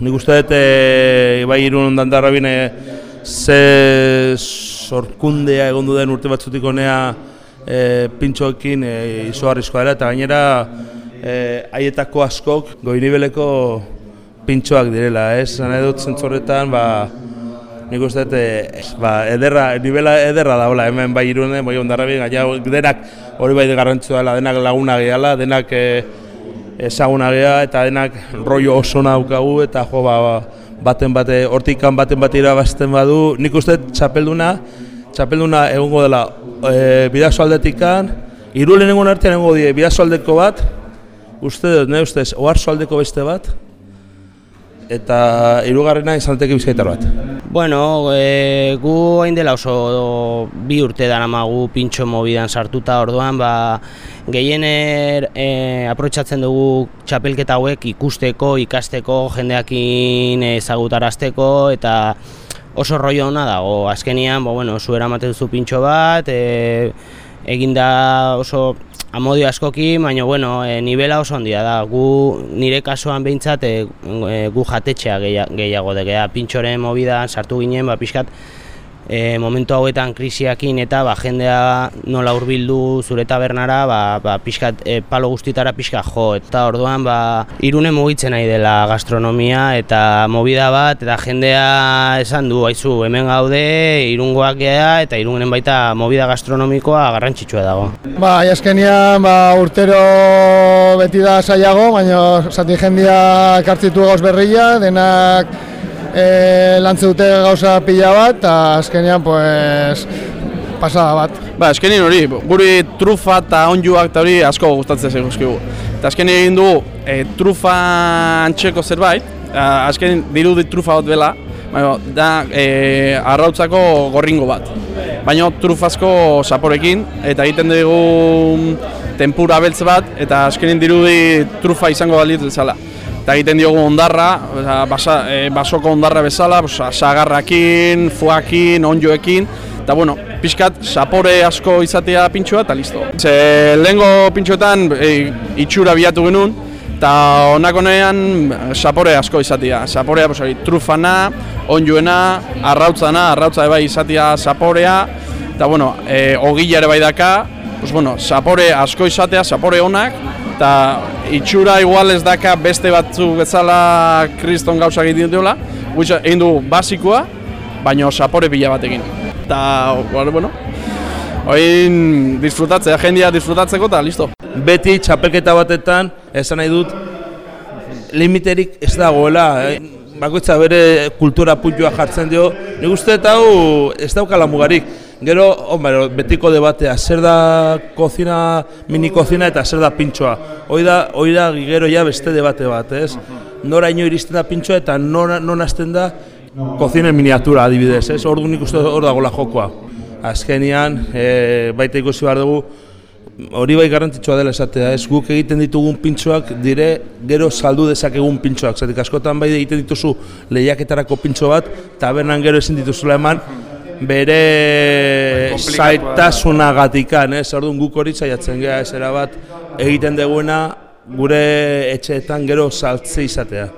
Nik uste dut, e, bai irun dandarrabine ze sorkundea egon den urte batzutik honea e, pintxoekin e, izugarrizkoa dela, eta gainera e, haietako askok goinibeleko pintxoak direla, ez? Zan edut zentzorretan, ba, nik uste dut, e, ba, ederra, nivela ederra daula, hemen bai irunen, bai ondarrabin, gaina denak hori bai garrantzua dela, denak laguna gehala, denak e, ezaguna geha eta denak rollo oso daukagu eta jo ba, baten bate hortikan baten bat irabazten badu. Nik uste txapelduna txapelduna egongo dela e, bidazo aldetikan hiru lehenengo artean egongo die bidazo aldeko bat uste dut ne ustez oharzo aldeko beste bat eta hirugarrena izanteke bizkaitar bat. Bueno, e, gu hain dela oso bi urte daramagu pintxo mobidan sartuta orduan, ba, gehiener e, aprotsatzen dugu txapelketa hauek ikusteko, ikasteko, jendeakin ezagutarazteko eta oso rollo hona dago. Azkenian, bo, bueno, zu eramaten duzu pintxo bat, e, eginda oso amodio askoki, baina bueno, e, nivela oso handia da. Gu nire kasuan behintzat e, gu jatetxea gehiago degea. Pintxoren mobida sartu ginen, ba, pixkat, e, momentu hauetan krisiakin eta ba, jendea nola hurbildu zure tabernara ba, ba, pixkat, e, palo guztitara pixka jo eta orduan ba, irune mugitzen nahi dela gastronomia eta movida bat eta jendea esan du haizu hemen gaude irungoak gea eta irunen baita movida gastronomikoa garrantzitsua dago. Ba, jaskenean ba, urtero beti da saiago, baina zati jendia kartzitu gauz berria, denak e, lantze dute gauza pila bat, eta azkenean, pues, pasada bat. Ba, azkenean hori, guri trufa eta onjuak eta hori asko gustatzen zen guzkigu. Eta azkenean egin dugu, e, trufa antxeko zerbait, azkenean dirudi trufa bat bela, baina da e, arrautzako gorringo bat. Baina trufazko saporekin, eta egiten dugu tempura beltz bat, eta azkenean dirudi trufa izango balitu zela eta egiten diogu ondarra, basa, e, basoko ondarra bezala, sagarrakin, fuakin, onjoekin, eta bueno, pixkat sapore asko izatea pintxoa eta listo. Ze lehengo pintxoetan e, itxura bilatu genuen, eta onakonean sapore asko izatea. Saporea, posari, trufana, onjoena, arrautzana, arrautza bai izatea saporea, eta bueno, e, ogila ere bai daka, pues bueno, sapore asko izatea, sapore onak, eta itxura igual ez daka beste batzu bezala kriston gauzak egiten dutela, gutxa egin du basikoa, baina sapore pila batekin. Eta, bueno, oin disfrutatzea, jendia disfrutatzeko eta listo. Beti txapelketa batetan, esan nahi dut, limiterik ez dagoela, eh? bakoitza bere kultura puntua jartzen dio, nik uste eta hau ez daukala mugarik. Gero, hombre, betiko debatea, zer da kozina, mini kozina eta zer da pintxoa. Hoi da, hoi da gero ja beste debate bat, ez? Nora ino iristen da pintxoa eta non, non azten da kozinen miniatura adibidez, ez? Ordu nik uste hor dagoela jokoa. Azkenian, e, baita ikusi behar dugu, hori bai garrantzitsua dela esatea, ez guk egiten ditugun pintxoak dire gero saldu dezakegun pintxoak. Zatik askotan bai egiten dituzu lehiaketarako pintxo bat, tabernan gero ezin dituzula eman, bere zaitasunagatikan, ez? Orduan guk hori saiatzen gea esera bat egiten deguena gure etxeetan gero saltze izatea.